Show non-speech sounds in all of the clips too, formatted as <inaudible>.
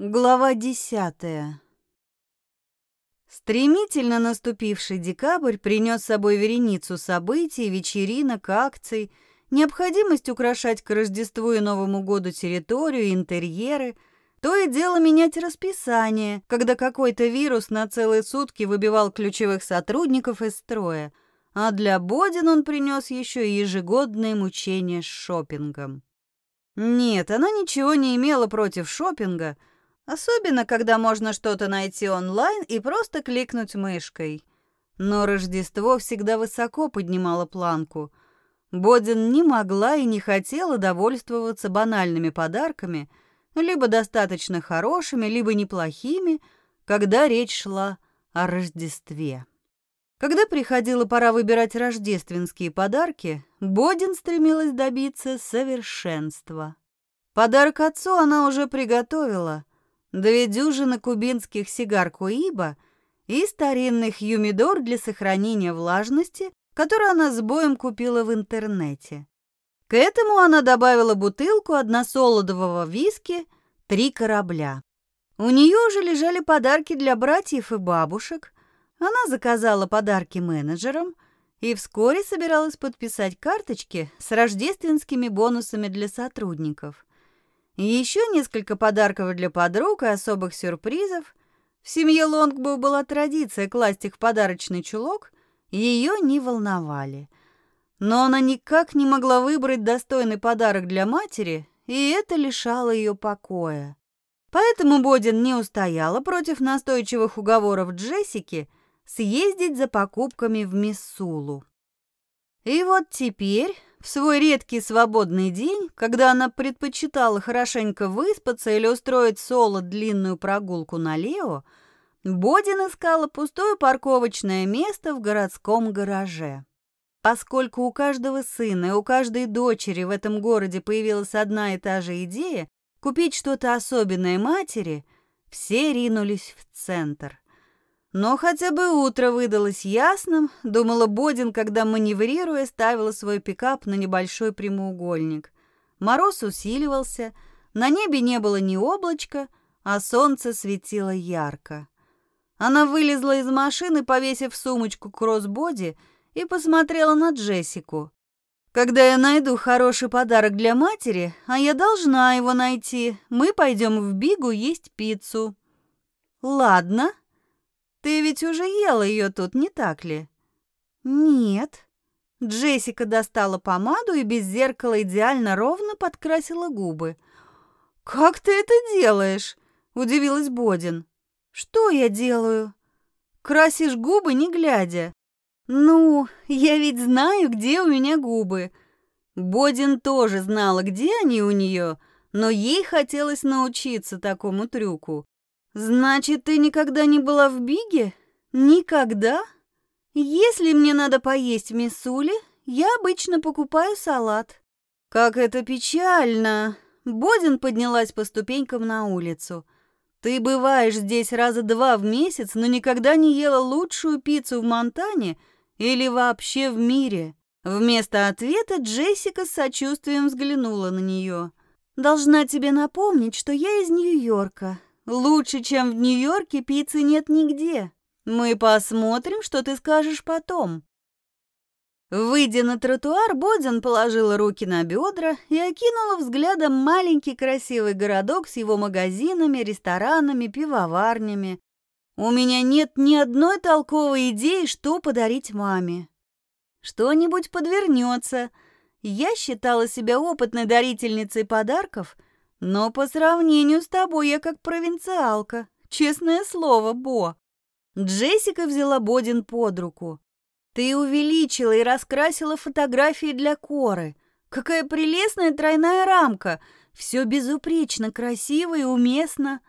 Глава десятая. Стремительно наступивший декабрь принес с собой вереницу событий, вечеринок, акций, необходимость украшать к Рождеству и Новому году территорию, интерьеры, то и дело менять расписание, когда какой-то вирус на целые сутки выбивал ключевых сотрудников из строя, а для Бодин он принес еще и ежегодные мучения с шопингом. Нет, она ничего не имела против шопинга, Особенно, когда можно что-то найти онлайн и просто кликнуть мышкой. Но Рождество всегда высоко поднимало планку. Бодин не могла и не хотела довольствоваться банальными подарками, либо достаточно хорошими, либо неплохими, когда речь шла о Рождестве. Когда приходила пора выбирать рождественские подарки, Бодин стремилась добиться совершенства. Подарок отцу она уже приготовила, две дюжины кубинских сигар Куиба и старинных юмидор для сохранения влажности, которые она с боем купила в интернете. К этому она добавила бутылку односолодового виски «Три корабля». У нее уже лежали подарки для братьев и бабушек. Она заказала подарки менеджерам и вскоре собиралась подписать карточки с рождественскими бонусами для сотрудников. Еще несколько подарков для подруг и особых сюрпризов. В семье Лонгбоу была традиция класть их в подарочный чулок, ее не волновали. Но она никак не могла выбрать достойный подарок для матери, и это лишало ее покоя. Поэтому Бодин не устояла против настойчивых уговоров Джессики съездить за покупками в Миссулу. И вот теперь в свой редкий свободный день, когда она предпочитала хорошенько выспаться или устроить соло длинную прогулку на Лео, Бодин искала пустое парковочное место в городском гараже. Поскольку у каждого сына и у каждой дочери в этом городе появилась одна и та же идея купить что-то особенное матери, все ринулись в центр. Но хотя бы утро выдалось ясным, думала Бодин, когда, маневрируя, ставила свой пикап на небольшой прямоугольник. Мороз усиливался, на небе не было ни облачка, а солнце светило ярко. Она вылезла из машины, повесив сумочку кроссбоди, и посмотрела на Джессику. «Когда я найду хороший подарок для матери, а я должна его найти, мы пойдем в Бигу есть пиццу». «Ладно», ты ведь уже ела ее тут, не так ли? Нет. Джессика достала помаду и без зеркала идеально ровно подкрасила губы. Как ты это делаешь? удивилась Бодин. Что я делаю? Красишь губы, не глядя. Ну, я ведь знаю, где у меня губы. Бодин тоже знала, где они у нее, но ей хотелось научиться такому трюку. Значит, ты никогда не была в Биге? Никогда? Если мне надо поесть в Миссуле, я обычно покупаю салат. Как это печально. Бодин поднялась по ступенькам на улицу. Ты бываешь здесь раза два в месяц, но никогда не ела лучшую пиццу в Монтане или вообще в мире. Вместо ответа Джессика с сочувствием взглянула на нее. Должна тебе напомнить, что я из Нью-Йорка. Лучше, чем в Нью-Йорке, пиццы нет нигде. Мы посмотрим, что ты скажешь потом. Выйдя на тротуар, Бодин положила руки на бедра и окинула взглядом маленький красивый городок с его магазинами, ресторанами, пивоварнями. У меня нет ни одной толковой идеи, что подарить маме. Что-нибудь подвернется. Я считала себя опытной дарительницей подарков — но по сравнению с тобой я как провинциалка. Честное слово, Бо. Джессика взяла Бодин под руку. Ты увеличила и раскрасила фотографии для Коры. Какая прелестная тройная рамка. Все безупречно, красиво и уместно.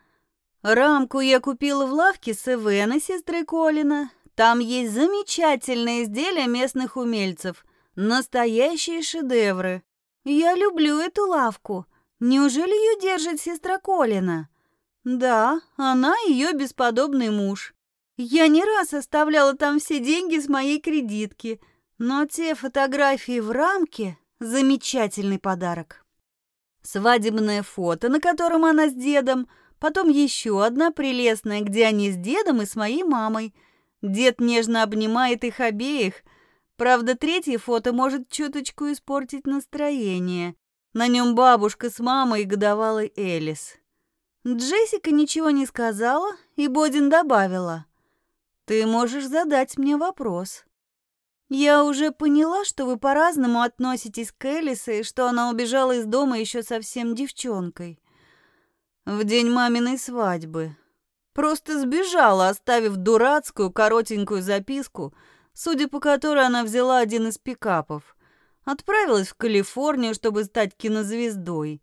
Рамку я купила в лавке Севена, сестры Колина. Там есть замечательные изделия местных умельцев. Настоящие шедевры. Я люблю эту лавку. Неужели ее держит сестра Колина? Да, она ее бесподобный муж. Я не раз оставляла там все деньги с моей кредитки, но те фотографии в рамке — замечательный подарок. Свадебное фото, на котором она с дедом, Потом еще одна прелестная, где они с дедом и с моей мамой. Дед нежно обнимает их обеих. Правда, третье фото может чуточку испортить настроение. На нем бабушка с мамой и годовалой Элис. Джессика ничего не сказала, и Бодин добавила. «Ты можешь задать мне вопрос». «Я уже поняла, что вы по-разному относитесь к Элисе и что она убежала из дома еще совсем девчонкой. В день маминой свадьбы. Просто сбежала, оставив дурацкую коротенькую записку, судя по которой она взяла один из пикапов. Отправилась в Калифорнию, чтобы стать кинозвездой.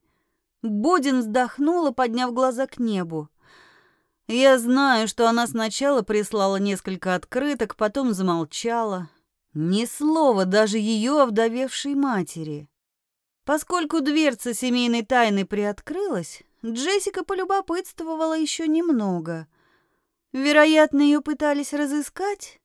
Бодин вздохнула, подняв глаза к небу. Я знаю, что она сначала прислала несколько открыток, потом замолчала, ни слова даже ее овдовевшей матери. Поскольку дверца семейной тайны приоткрылась, Джессика полюбопытствовала еще немного. Вероятно, ее пытались разыскать.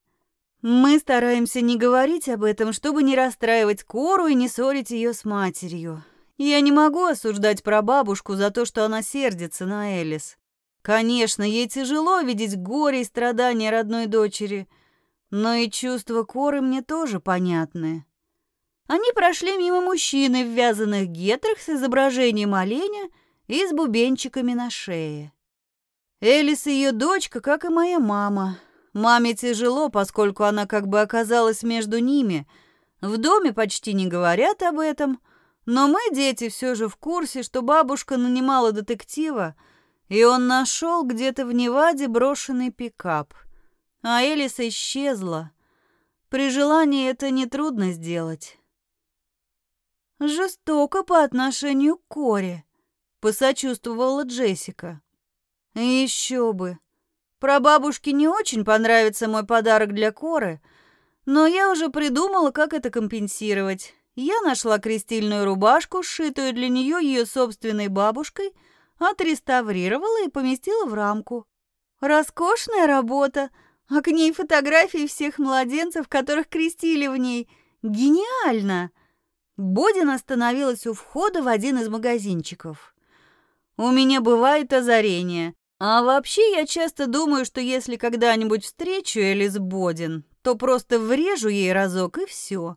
Мы стараемся не говорить об этом, чтобы не расстраивать Кору и не ссорить ее с матерью. Я не могу осуждать прабабушку за то, что она сердится на Элис. Конечно, ей тяжело видеть горе и страдания родной дочери — но и чувства Коры мне тоже понятны. Они прошли мимо мужчины в вязаных гетрах с изображением оленя и с бубенчиками на шее. Элис и ее дочка, как и моя мама. Маме тяжело, поскольку она как бы оказалась между ними. В доме почти не говорят об этом, но мы, дети, все же в курсе, что бабушка нанимала детектива, и он нашел где-то в Неваде брошенный пикап — а Элис исчезла. При желании это нетрудно сделать. Жестоко по отношению к Коре, посочувствовала Джессика. Еще бы. Про бабушке не очень понравится мой подарок для Коры, но я уже придумала, как это компенсировать. Я нашла крестильную рубашку, сшитую для нее ее собственной бабушкой, отреставрировала и поместила в рамку. Роскошная работа, а к ней фотографии всех младенцев, которых крестили в ней. Гениально! Бодин остановилась у входа в один из магазинчиков. У меня бывает озарение. А вообще я часто думаю, что если когда-нибудь встречу Элис Бодин, то просто врежу ей разок и все.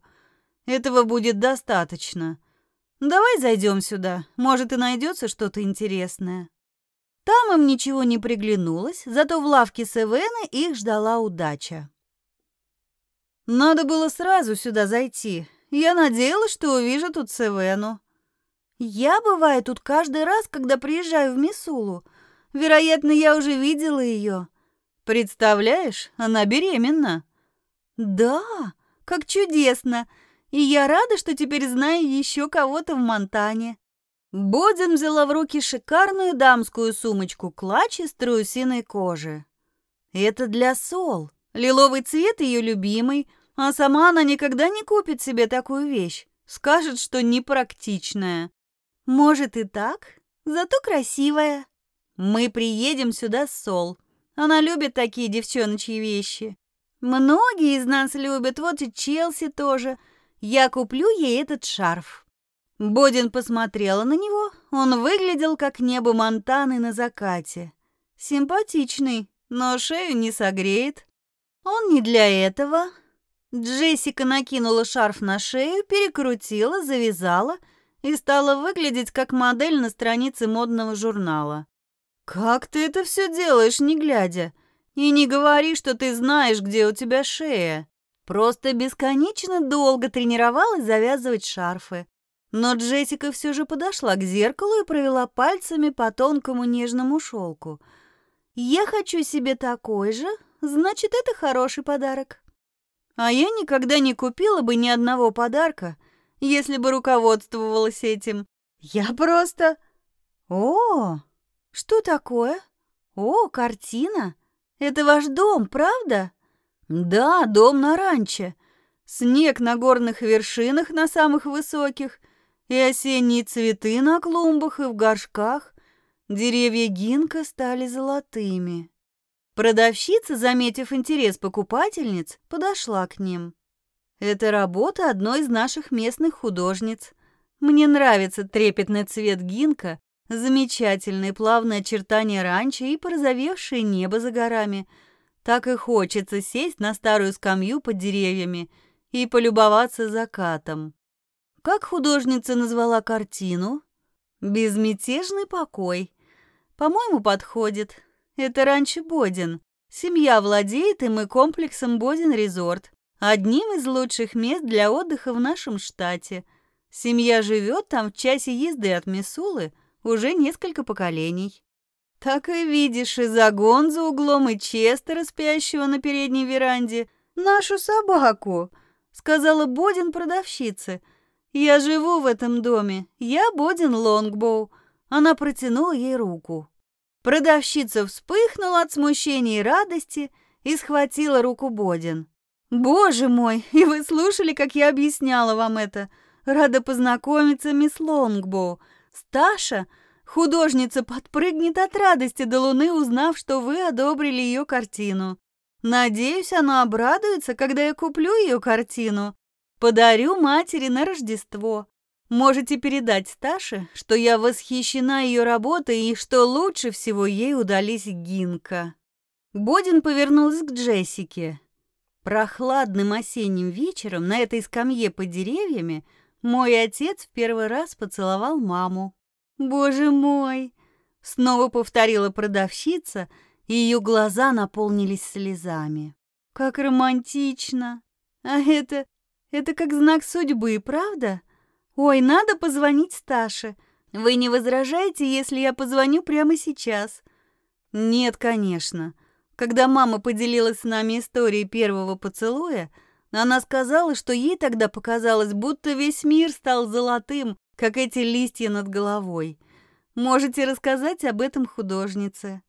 Этого будет достаточно. Давай зайдем сюда, может и найдется что-то интересное. Там им ничего не приглянулось, зато в лавке Севены их ждала удача. Надо было сразу сюда зайти. Я надеялась, что увижу тут Севену. Я бываю тут каждый раз, когда приезжаю в Мисулу. Вероятно, я уже видела ее. Представляешь, она беременна. Да, как чудесно. И я рада, что теперь знаю еще кого-то в Монтане. Бодин взяла в руки шикарную дамскую сумочку-клатч из трусиной кожи. Это для Сол. Лиловый цвет ее любимый, а сама она никогда не купит себе такую вещь. Скажет, что непрактичная. Может и так, зато красивая. Мы приедем сюда с Сол. Она любит такие девчоночьи вещи. Многие из нас любят, вот и Челси тоже. Я куплю ей этот шарф. Бодин посмотрела на него. Он выглядел как небо Монтаны на закате. Симпатичный, но шею не согреет. Он не для этого. Джессика накинула шарф на шею, перекрутила, завязала и стала выглядеть как модель на странице модного журнала. «Как ты это все делаешь, не глядя? И не говори, что ты знаешь, где у тебя шея. Просто бесконечно долго тренировалась завязывать шарфы. Но Джессика все же подошла к зеркалу и провела пальцами по тонкому нежному шелку. «Я хочу себе такой же, значит, это хороший подарок». А я никогда не купила бы ни одного подарка, если бы руководствовалась этим. Я просто... О, что такое? О, картина. Это ваш дом, правда? Да, дом на ранчо. Снег на горных вершинах на самых высоких — и осенние цветы на клумбах и в горшках, деревья гинка стали золотыми. Продавщица, заметив интерес покупательниц, подошла к ним. «Это работа одной из наших местных художниц. Мне нравится трепетный цвет гинка, Замечательные плавные очертания ранчо и порозовевшее небо за горами. Так и хочется сесть на старую скамью под деревьями и полюбоваться закатом. Как художница назвала картину? «Безмятежный покой». По-моему, подходит. Это ранчо Бодин. Семья владеет им и комплексом Бодин Резорт, одним из лучших мест для отдыха в нашем штате. Семья живет там в часе езды от Мисулы уже несколько поколений. Так и видишь и загон за углом, и Честера, спящего на передней веранде. Нашу собаку, сказала Бодин продавщице. Я живу в этом доме. Я Бодин Лонгбоу. Она протянула ей руку. Продавщица вспыхнула от смущения и радости и схватила руку Бодин. «Боже мой, и вы слушали, как я объясняла вам это? Рада познакомиться, мисс Лонгбоу. Сташа, художница, подпрыгнет от радости до луны, узнав, что вы одобрили ее картину. Надеюсь, она обрадуется, когда я куплю ее картину. Подарю матери на Рождество. Можете передать Сташе, что я восхищена ее работой и что лучше всего ей удались Гинка. Бодин повернулась к Джессике. Прохладным осенним вечером на этой скамье под деревьями мой отец в первый раз поцеловал маму. «Боже мой!» — снова повторила продавщица, и ее глаза наполнились слезами. «Как романтично! А это... это как знак судьбы, правда?» «Ой, надо позвонить Сташе. Вы не возражаете, если я позвоню прямо сейчас?» «Нет, конечно. Когда мама поделилась с нами историей первого поцелуя, она сказала, что ей тогда показалось, будто весь мир стал золотым, как эти листья над головой. Можете рассказать об этом художнице».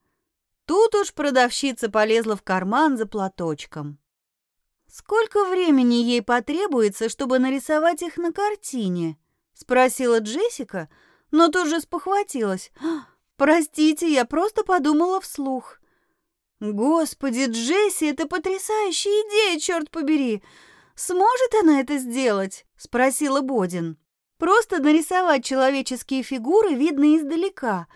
Тут уж продавщица полезла в карман за платочком. «Сколько времени ей потребуется, чтобы нарисовать их на картине?» — спросила Джессика, но тут же спохватилась. «Простите, я просто подумала вслух». «Господи, Джесси, это потрясающая идея, черт побери! Сможет она это сделать?» — спросила Бодин. «Просто нарисовать человеческие фигуры видно издалека.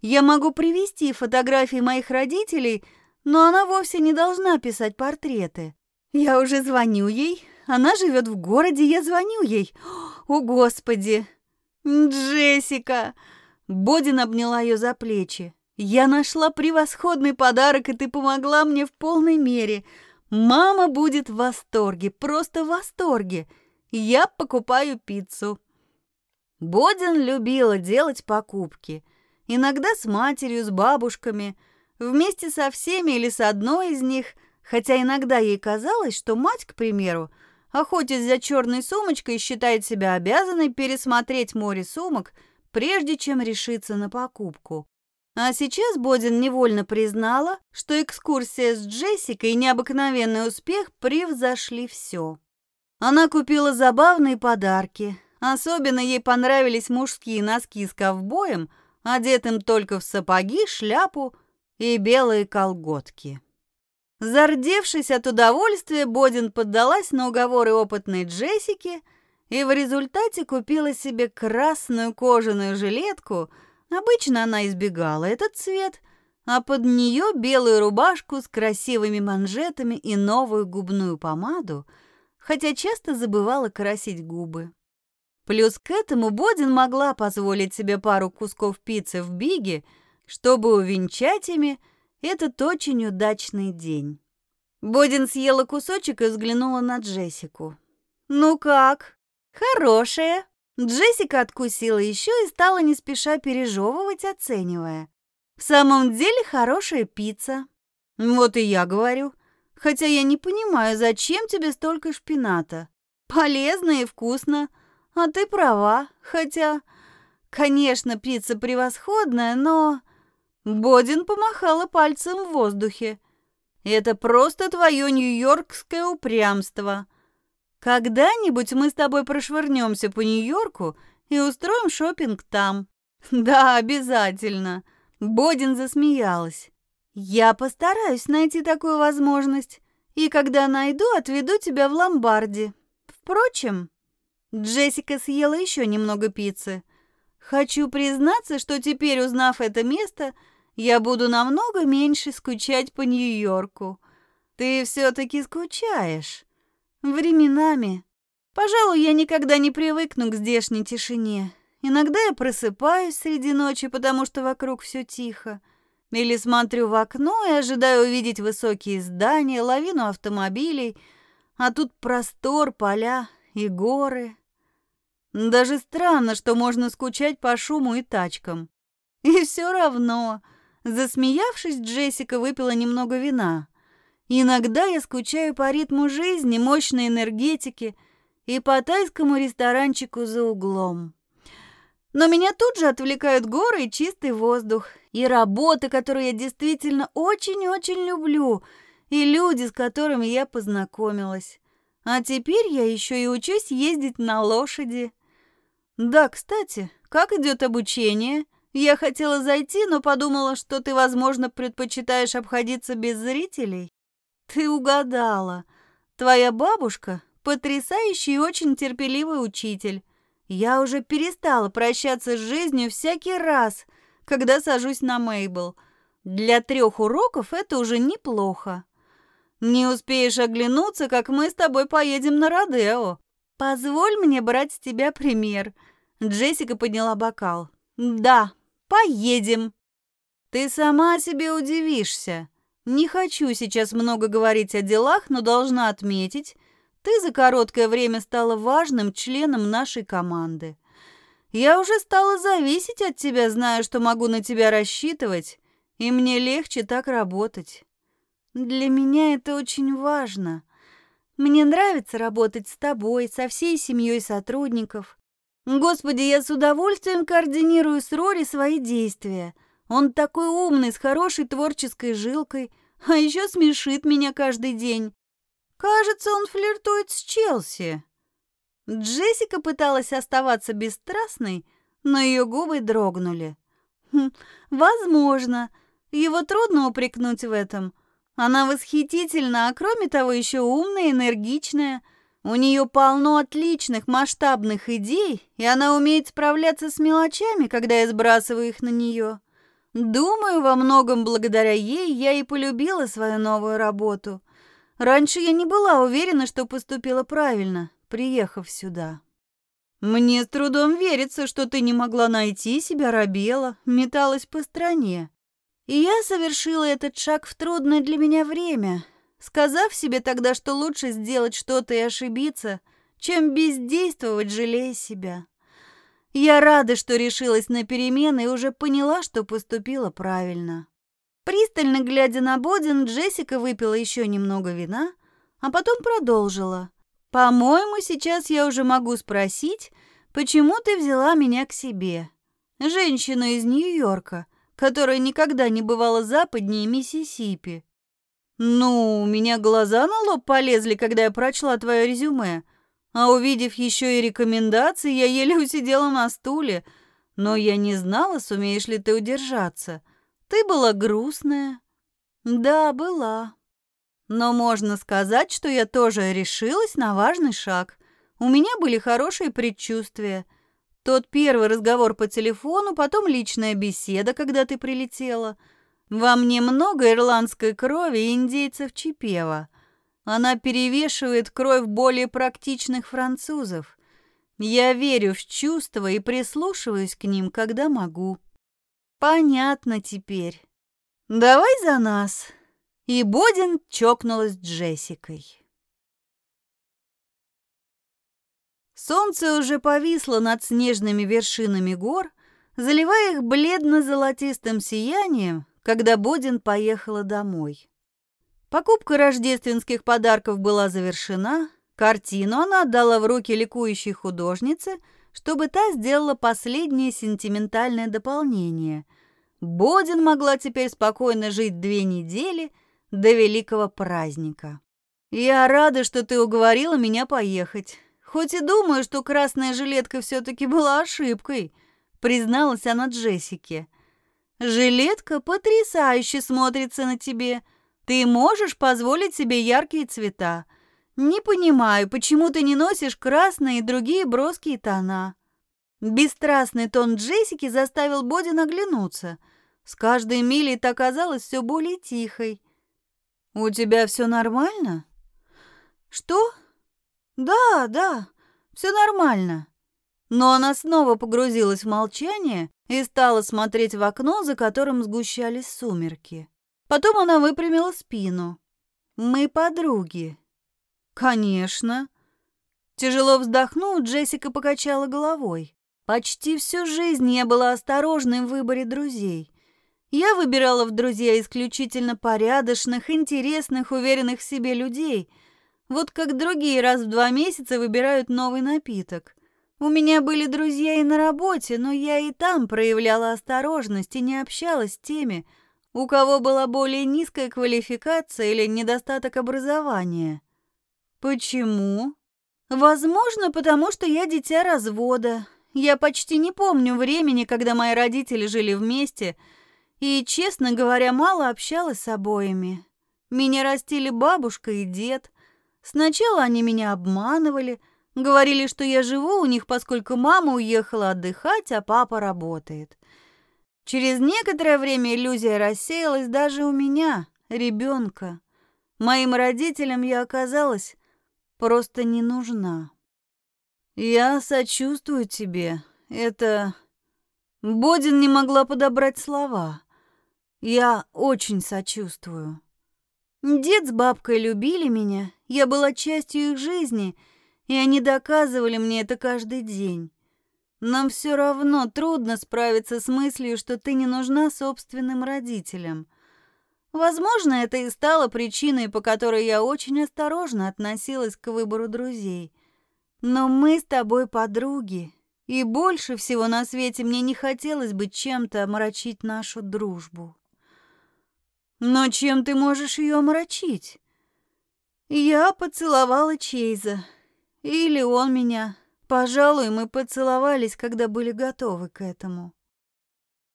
Я могу привести фотографии моих родителей, но она вовсе не должна писать портреты. Я уже звоню ей. Она живет в городе, я звоню ей. О, Господи! Джессика! Бодин обняла ее за плечи. Я нашла превосходный подарок, и ты помогла мне в полной мере. Мама будет в восторге, просто в восторге. Я покупаю пиццу. Бодин любила делать покупки. Иногда с матерью, с бабушками, вместе со всеми или с одной из них – Хотя иногда ей казалось, что мать, к примеру, охотясь за черной сумочкой, считает себя обязанной пересмотреть море сумок, прежде чем решиться на покупку. А сейчас Бодин невольно признала, что экскурсия с Джессикой и необыкновенный успех превзошли все. Она купила забавные подарки. Особенно ей понравились мужские носки с ковбоем, одетым только в сапоги, шляпу и белые колготки. Зардевшись от удовольствия, Бодин поддалась на уговоры опытной Джессики и в результате купила себе красную кожаную жилетку. Обычно она избегала этот цвет, а под нее белую рубашку с красивыми манжетами и новую губную помаду, хотя часто забывала красить губы. Плюс к этому Бодин могла позволить себе пару кусков пиццы в Биге, чтобы увенчать ими этот очень удачный день. Бодин съела кусочек и взглянула на Джессику. «Ну как? Хорошая!» Джессика откусила еще и стала не спеша пережевывать, оценивая. «В самом деле хорошая пицца». «Вот и я говорю. Хотя я не понимаю, зачем тебе столько шпината? Полезно и вкусно. А ты права. Хотя, конечно, пицца превосходная, но...» Бодин помахала пальцем в воздухе. «Это просто твое нью-йоркское упрямство. Когда-нибудь мы с тобой прошвырнемся по Нью-Йорку и устроим шопинг там». <laughs> «Да, обязательно», — Бодин засмеялась. «Я постараюсь найти такую возможность, и когда найду, отведу тебя в ломбарди. Впрочем...» Джессика съела еще немного пиццы. Хочу признаться, что теперь, узнав это место, я буду намного меньше скучать по Нью-Йорку. Ты все-таки скучаешь. Временами. Пожалуй, я никогда не привыкну к здешней тишине. Иногда я просыпаюсь среди ночи, потому что вокруг все тихо. Или смотрю в окно и ожидаю увидеть высокие здания, лавину автомобилей, а тут простор, поля и горы. Даже странно, что можно скучать по шуму и тачкам. И все равно, засмеявшись, Джессика выпила немного вина. Иногда я скучаю по ритму жизни, мощной энергетике и по тайскому ресторанчику за углом. Но меня тут же отвлекают горы и чистый воздух, и работы, которые я действительно очень-очень люблю, и люди, с которыми я познакомилась. А теперь я еще и учусь ездить на лошади. Да, кстати, как идет обучение? Я хотела зайти, но подумала, что ты, возможно, предпочитаешь обходиться без зрителей. Ты угадала. Твоя бабушка — потрясающий и очень терпеливый учитель. Я уже перестала прощаться с жизнью всякий раз, когда сажусь на Мейбл. Для трех уроков это уже неплохо. Не успеешь оглянуться, как мы с тобой поедем на Родео. Позволь мне брать с тебя пример. Джессика подняла бокал. Да, поедем. Ты сама себе удивишься. Не хочу сейчас много говорить о делах, но должна отметить, ты за короткое время стала важным членом нашей команды. Я уже стала зависеть от тебя, зная, что могу на тебя рассчитывать, и мне легче так работать. Для меня это очень важно. Мне нравится работать с тобой, со всей семьей сотрудников. Господи, я с удовольствием координирую с Рори свои действия. Он такой умный, с хорошей творческой жилкой, а еще смешит меня каждый день. Кажется, он флиртует с Челси. Джессика пыталась оставаться бесстрастной, но ее губы дрогнули. Хм, возможно. Его трудно упрекнуть в этом. Она восхитительна, а кроме того еще умная, энергичная. У нее полно отличных масштабных идей, и она умеет справляться с мелочами, когда я сбрасываю их на нее. Думаю, во многом благодаря ей я и полюбила свою новую работу. Раньше я не была уверена, что поступила правильно, приехав сюда. Мне с трудом верится, что ты не могла найти себя, робела, металась по стране. И я совершила этот шаг в трудное для меня время, сказав себе тогда, что лучше сделать что-то и ошибиться, чем бездействовать, жалея себя. Я рада, что решилась на перемены и уже поняла, что поступила правильно. Пристально глядя на Бодин, Джессика выпила еще немного вина, а потом продолжила. «По-моему, сейчас я уже могу спросить, почему ты взяла меня к себе? Женщину из Нью-Йорка, которая никогда не бывала западнее Миссисипи». «Ну, у меня глаза на лоб полезли, когда я прочла твое резюме, а увидев еще и рекомендации, я еле усидела на стуле, но я не знала, сумеешь ли ты удержаться». Ты была грустная. Да, была. Но можно сказать, что я тоже решилась на важный шаг. У меня были хорошие предчувствия. Тот первый разговор по телефону, потом личная беседа, когда ты прилетела. Во мне много ирландской крови и индейцев Чипева. Она перевешивает кровь более практичных французов. Я верю в чувства и прислушиваюсь к ним, когда могу. Понятно теперь. Давай за нас. И Бодин чокнулась с Джессикой. Солнце уже повисло над снежными вершинами гор, заливая их бледно-золотистым сиянием, когда Бодин поехала домой. Покупка рождественских подарков была завершена, картину она отдала в руки ликующей художнице – чтобы та сделала последнее сентиментальное дополнение. Бодин могла теперь спокойно жить две недели до великого праздника. «Я рада, что ты уговорила меня поехать. Хоть и думаю, что красная жилетка все-таки была ошибкой», призналась она Джессике. «Жилетка потрясающе смотрится на тебе. Ты можешь позволить себе яркие цвета. «Не понимаю, почему ты не носишь красные и другие броские тона?» Бесстрастный тон Джессики заставил Боди наглянуться. С каждой милей так казалось все более тихой. «У тебя все нормально?» «Что?» «Да, да, все нормально». Но она снова погрузилась в молчание и стала смотреть в окно, за которым сгущались сумерки. Потом она выпрямила спину. «Мы подруги». «Конечно». Тяжело вздохнув, Джессика покачала головой. Почти всю жизнь я была осторожной в выборе друзей. Я выбирала в друзья исключительно порядочных, интересных, уверенных в себе людей. Вот как другие раз в два месяца выбирают новый напиток. У меня были друзья и на работе, но я и там проявляла осторожность и не общалась с теми, у кого была более низкая квалификация или недостаток образования. Почему? Возможно, потому что я дитя развода. Я почти не помню времени, когда мои родители жили вместе, и, честно говоря, мало общалась с обоими. Меня растили бабушка и дед. Сначала они меня обманывали, говорили, что я живу у них, поскольку мама уехала отдыхать, а папа работает. Через некоторое время иллюзия рассеялась даже у меня, ребенка. Моим родителям я оказалась просто не нужна. «Я сочувствую тебе. Это...» Бодин не могла подобрать слова. «Я очень сочувствую». Дед с бабкой любили меня, я была частью их жизни, и они доказывали мне это каждый день. Нам все равно трудно справиться с мыслью, что ты не нужна собственным родителям. Возможно, это и стало причиной, по которой я очень осторожно относилась к выбору друзей. Но мы с тобой подруги, и больше всего на свете мне не хотелось бы чем-то омрачить нашу дружбу. Но чем ты можешь ее омрачить? Я поцеловала Чейза. Или он меня. Пожалуй, мы поцеловались, когда были готовы к этому.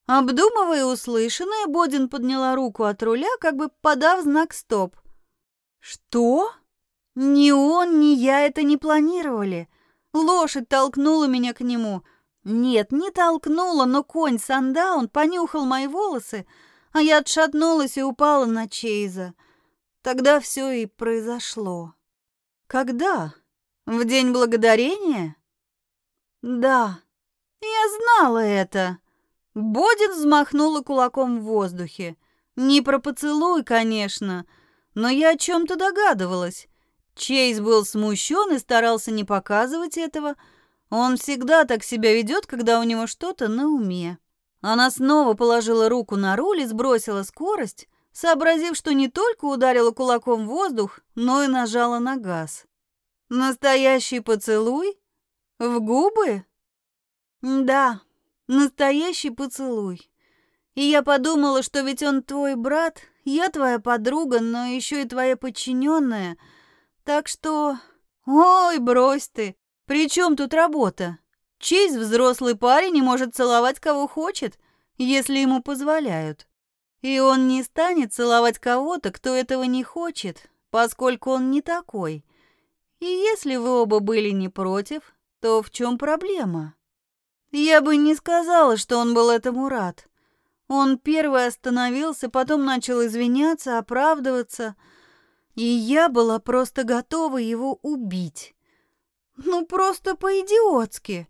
Обдумывая услышанное, Бодин подняла руку от руля, как бы подав знак «стоп». «Что?» Ни он, ни я это не планировали. Лошадь толкнула меня к нему. Нет, не толкнула, но конь Сандаун понюхал мои волосы, а я отшатнулась и упала на Чейза. Тогда все и произошло. Когда? В день благодарения? Да, я знала это. Бодин взмахнула кулаком в воздухе. Не про поцелуй, конечно, но я о чем-то догадывалась. Чейз был смущен и старался не показывать этого. Он всегда так себя ведет, когда у него что-то на уме. Она снова положила руку на руль и сбросила скорость, сообразив, что не только ударила кулаком в воздух, но и нажала на газ. Настоящий поцелуй? В губы? Да, настоящий поцелуй. И я подумала, что ведь он твой брат, я твоя подруга, но еще и твоя подчиненная — так что... Ой, брось ты. При чем тут работа? Честь взрослый парень не может целовать кого хочет, если ему позволяют. И он не станет целовать кого-то, кто этого не хочет, поскольку он не такой. И если вы оба были не против, то в чем проблема? Я бы не сказала, что он был этому рад. Он первый остановился, потом начал извиняться, оправдываться — и я была просто готова его убить. Ну, просто по-идиотски.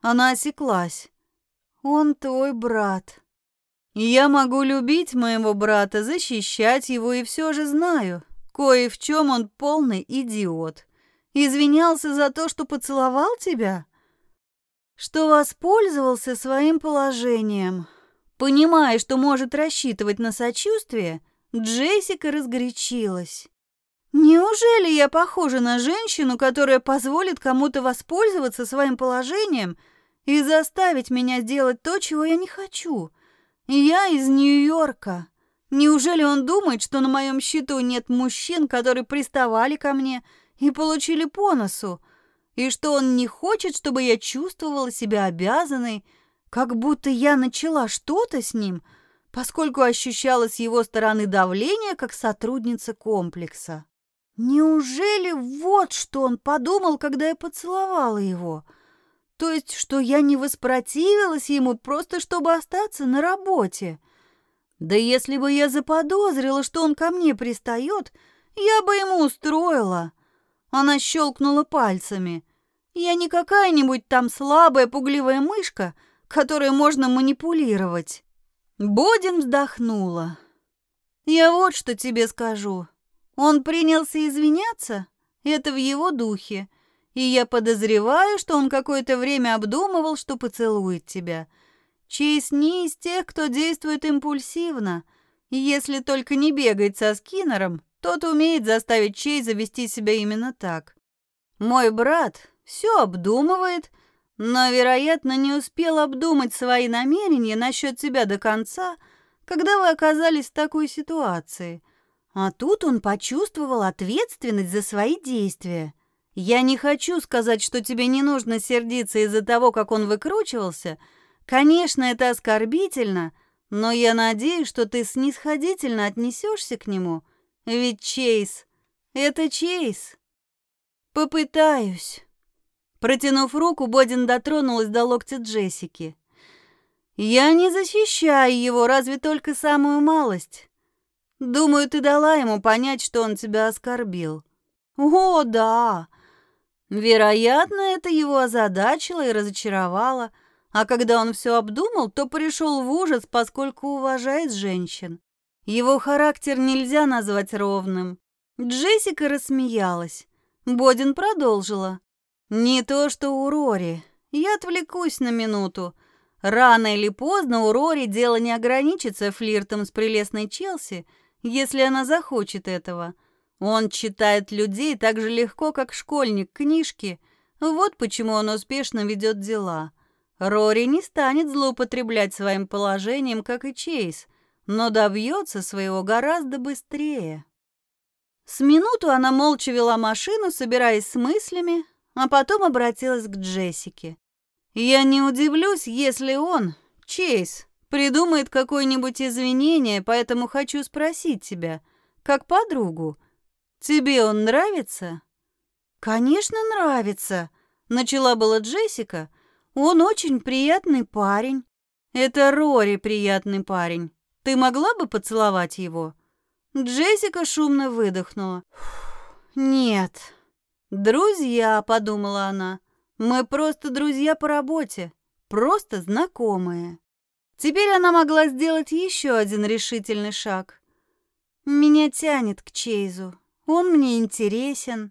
Она осеклась. Он твой брат. Я могу любить моего брата, защищать его, и все же знаю, кое в чем он полный идиот. Извинялся за то, что поцеловал тебя? Что воспользовался своим положением. Понимая, что может рассчитывать на сочувствие, Джессика разгорячилась. Неужели я похожа на женщину, которая позволит кому-то воспользоваться своим положением и заставить меня сделать то, чего я не хочу? Я из Нью-Йорка. Неужели он думает, что на моем счету нет мужчин, которые приставали ко мне и получили по носу, и что он не хочет, чтобы я чувствовала себя обязанной, как будто я начала что-то с ним, поскольку ощущала с его стороны давление как сотрудница комплекса? Неужели вот что он подумал, когда я поцеловала его? То есть, что я не воспротивилась ему просто, чтобы остаться на работе. Да если бы я заподозрила, что он ко мне пристает, я бы ему устроила. Она щелкнула пальцами. Я не какая-нибудь там слабая пугливая мышка, которой можно манипулировать. Бодин вздохнула. Я вот что тебе скажу. Он принялся извиняться, это в его духе, и я подозреваю, что он какое-то время обдумывал, что поцелует тебя. Чейз не из тех, кто действует импульсивно. Если только не бегает со Скиннером, тот умеет заставить Чейза вести себя именно так. Мой брат все обдумывает, но, вероятно, не успел обдумать свои намерения насчет тебя до конца, когда вы оказались в такой ситуации. А тут он почувствовал ответственность за свои действия. Я не хочу сказать, что тебе не нужно сердиться из-за того, как он выкручивался. Конечно, это оскорбительно, но я надеюсь, что ты снисходительно отнесешься к нему. Ведь Чейз — это Чейз. Попытаюсь. Протянув руку, Бодин дотронулась до локтя Джессики. Я не защищаю его, разве только самую малость. Думаю, ты дала ему понять, что он тебя оскорбил. О, да. Вероятно, это его озадачило и разочаровало, а когда он все обдумал, то пришел в ужас, поскольку уважает женщин. Его характер нельзя назвать ровным. Джессика рассмеялась. Бодин продолжила. «Не то, что у Рори. Я отвлекусь на минуту. Рано или поздно у Рори дело не ограничится флиртом с прелестной Челси, если она захочет этого. Он читает людей так же легко, как школьник книжки. Вот почему он успешно ведет дела. Рори не станет злоупотреблять своим положением, как и Чейз, но добьется своего гораздо быстрее. С минуту она молча вела машину, собираясь с мыслями, а потом обратилась к Джессике. «Я не удивлюсь, если он, Чейз, придумает какое-нибудь извинение, поэтому хочу спросить тебя, как подругу, тебе он нравится?» «Конечно, нравится», — начала была Джессика. «Он очень приятный парень». «Это Рори приятный парень. Ты могла бы поцеловать его?» Джессика шумно выдохнула. «Нет». «Друзья», — подумала она. «Мы просто друзья по работе, просто знакомые». Теперь она могла сделать еще один решительный шаг. Меня тянет к Чейзу. Он мне интересен.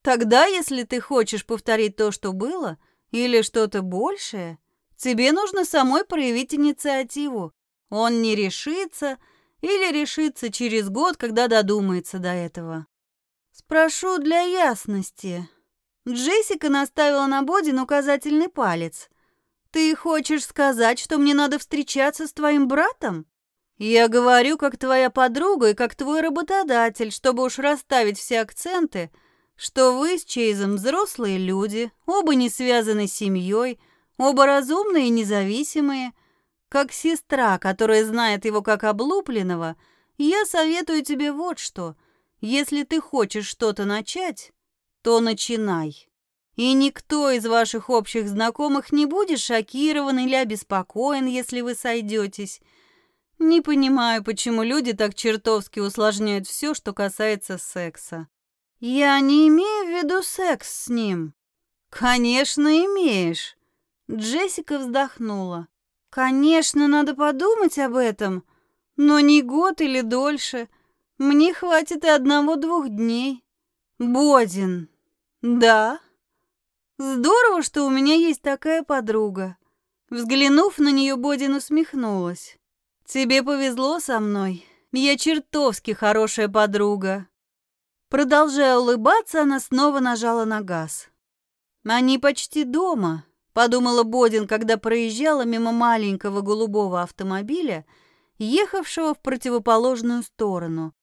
Тогда, если ты хочешь повторить то, что было, или что-то большее, тебе нужно самой проявить инициативу. Он не решится или решится через год, когда додумается до этого. Спрошу для ясности. Джессика наставила на Бодин указательный палец. Ты хочешь сказать, что мне надо встречаться с твоим братом? Я говорю, как твоя подруга и как твой работодатель, чтобы уж расставить все акценты, что вы с Чейзом взрослые люди, оба не связаны с семьей, оба разумные и независимые. Как сестра, которая знает его как облупленного, я советую тебе вот что. Если ты хочешь что-то начать, то начинай. И никто из ваших общих знакомых не будет шокирован или обеспокоен, если вы сойдетесь. Не понимаю, почему люди так чертовски усложняют все, что касается секса. Я не имею в виду секс с ним. Конечно, имеешь. Джессика вздохнула. Конечно, надо подумать об этом, но не год или дольше. Мне хватит и одного-двух дней. Бодин. Да? Здорово, что у меня есть такая подруга. Взглянув на нее, Бодин усмехнулась. Тебе повезло со мной. Я чертовски хорошая подруга. Продолжая улыбаться, она снова нажала на газ. Они почти дома, подумала Бодин, когда проезжала мимо маленького голубого автомобиля, ехавшего в противоположную сторону.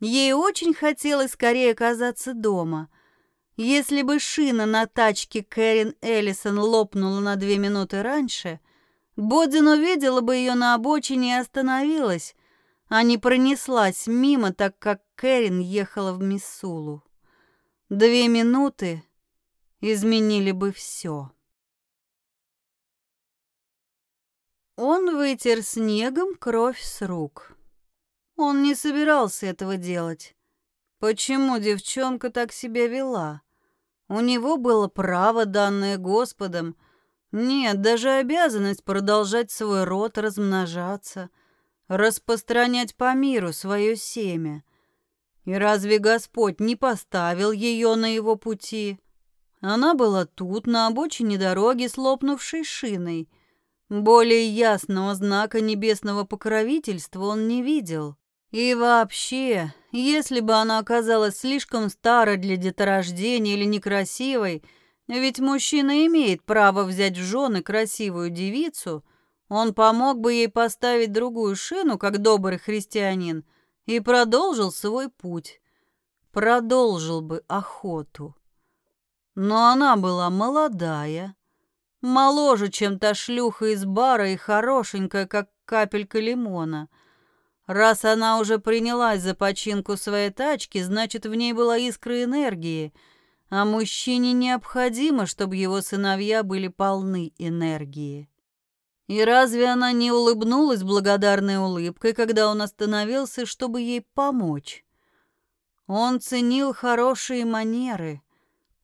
Ей очень хотелось скорее оказаться дома. Если бы шина на тачке Кэрин Эллисон лопнула на две минуты раньше, Бодин увидела бы ее на обочине и остановилась, а не пронеслась мимо, так как Кэрин ехала в Миссулу. Две минуты изменили бы все. Он вытер снегом кровь с рук. Он не собирался этого делать. Почему девчонка так себя вела? У него было право, данное Господом. Нет, даже обязанность продолжать свой род, размножаться, распространять по миру свое семя. И разве Господь не поставил ее на его пути? Она была тут, на обочине дороги, с лопнувшей шиной. Более ясного знака небесного покровительства он не видел. И вообще, если бы она оказалась слишком старой для деторождения или некрасивой, ведь мужчина имеет право взять в жены красивую девицу, он помог бы ей поставить другую шину, как добрый христианин, и продолжил свой путь. Продолжил бы охоту. Но она была молодая, Моложе, чем та шлюха из бара и хорошенькая, как капелька лимона. Раз она уже принялась за починку своей тачки, значит, в ней была искра энергии, а мужчине необходимо, чтобы его сыновья были полны энергии. И разве она не улыбнулась благодарной улыбкой, когда он остановился, чтобы ей помочь? Он ценил хорошие манеры —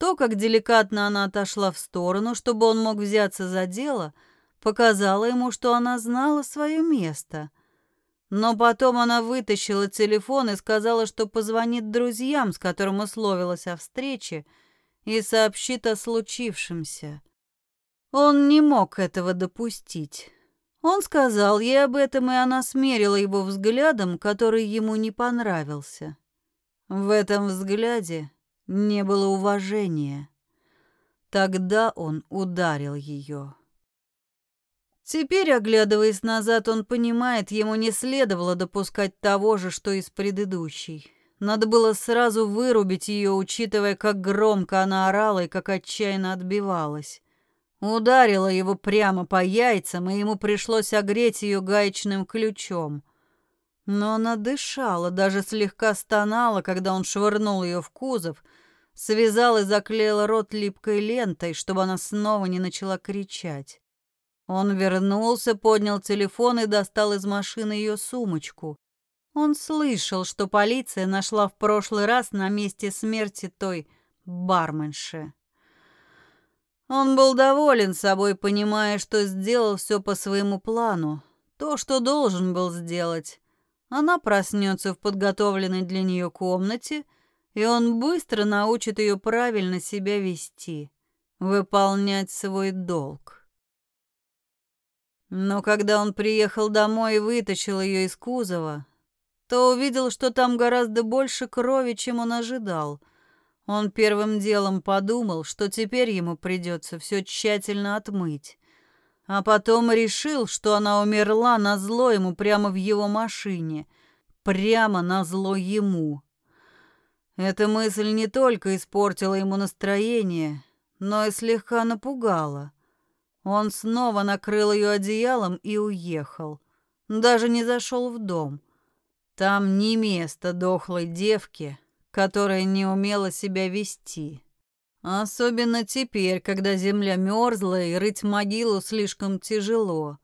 то, как деликатно она отошла в сторону, чтобы он мог взяться за дело, показало ему, что она знала свое место. Но потом она вытащила телефон и сказала, что позвонит друзьям, с которым условилась о встрече, и сообщит о случившемся. Он не мог этого допустить. Он сказал ей об этом, и она смерила его взглядом, который ему не понравился. В этом взгляде не было уважения. Тогда он ударил ее. Теперь, оглядываясь назад, он понимает, ему не следовало допускать того же, что и с предыдущей. Надо было сразу вырубить ее, учитывая, как громко она орала и как отчаянно отбивалась. Ударила его прямо по яйцам, и ему пришлось огреть ее гаечным ключом. Но она дышала, даже слегка стонала, когда он швырнул ее в кузов, связал и заклеил рот липкой лентой, чтобы она снова не начала кричать. Он вернулся, поднял телефон и достал из машины ее сумочку. Он слышал, что полиция нашла в прошлый раз на месте смерти той барменши. Он был доволен собой, понимая, что сделал все по своему плану, то, что должен был сделать. Она проснется в подготовленной для нее комнате, и он быстро научит ее правильно себя вести, выполнять свой долг. Но когда он приехал домой и вытащил ее из кузова, то увидел, что там гораздо больше крови, чем он ожидал. Он первым делом подумал, что теперь ему придется все тщательно отмыть. А потом решил, что она умерла на зло ему прямо в его машине, прямо на зло ему. Эта мысль не только испортила ему настроение, но и слегка напугала. Он снова накрыл ее одеялом и уехал. Даже не зашел в дом. Там не место дохлой девке, которая не умела себя вести. Особенно теперь, когда земля мерзла и рыть могилу слишком тяжело.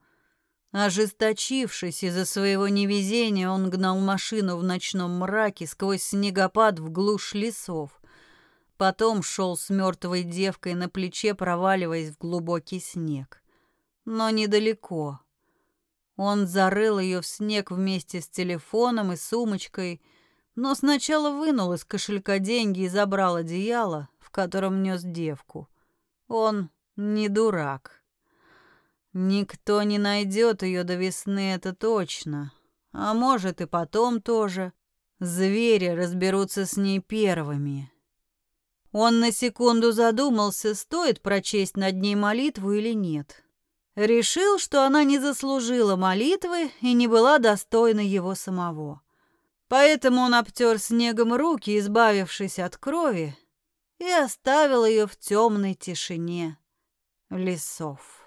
Ожесточившись из-за своего невезения, он гнал машину в ночном мраке сквозь снегопад в глушь лесов. Потом шел с мертвой девкой на плече, проваливаясь в глубокий снег. Но недалеко. Он зарыл ее в снег вместе с телефоном и сумочкой, но сначала вынул из кошелька деньги и забрал одеяло, в котором нес девку. Он не дурак. Никто не найдет ее до весны, это точно. А может и потом тоже. Звери разберутся с ней первыми. Он на секунду задумался, стоит прочесть над ней молитву или нет. Решил, что она не заслужила молитвы и не была достойна его самого. Поэтому он обтер снегом руки, избавившись от крови, и оставил ее в темной тишине лесов.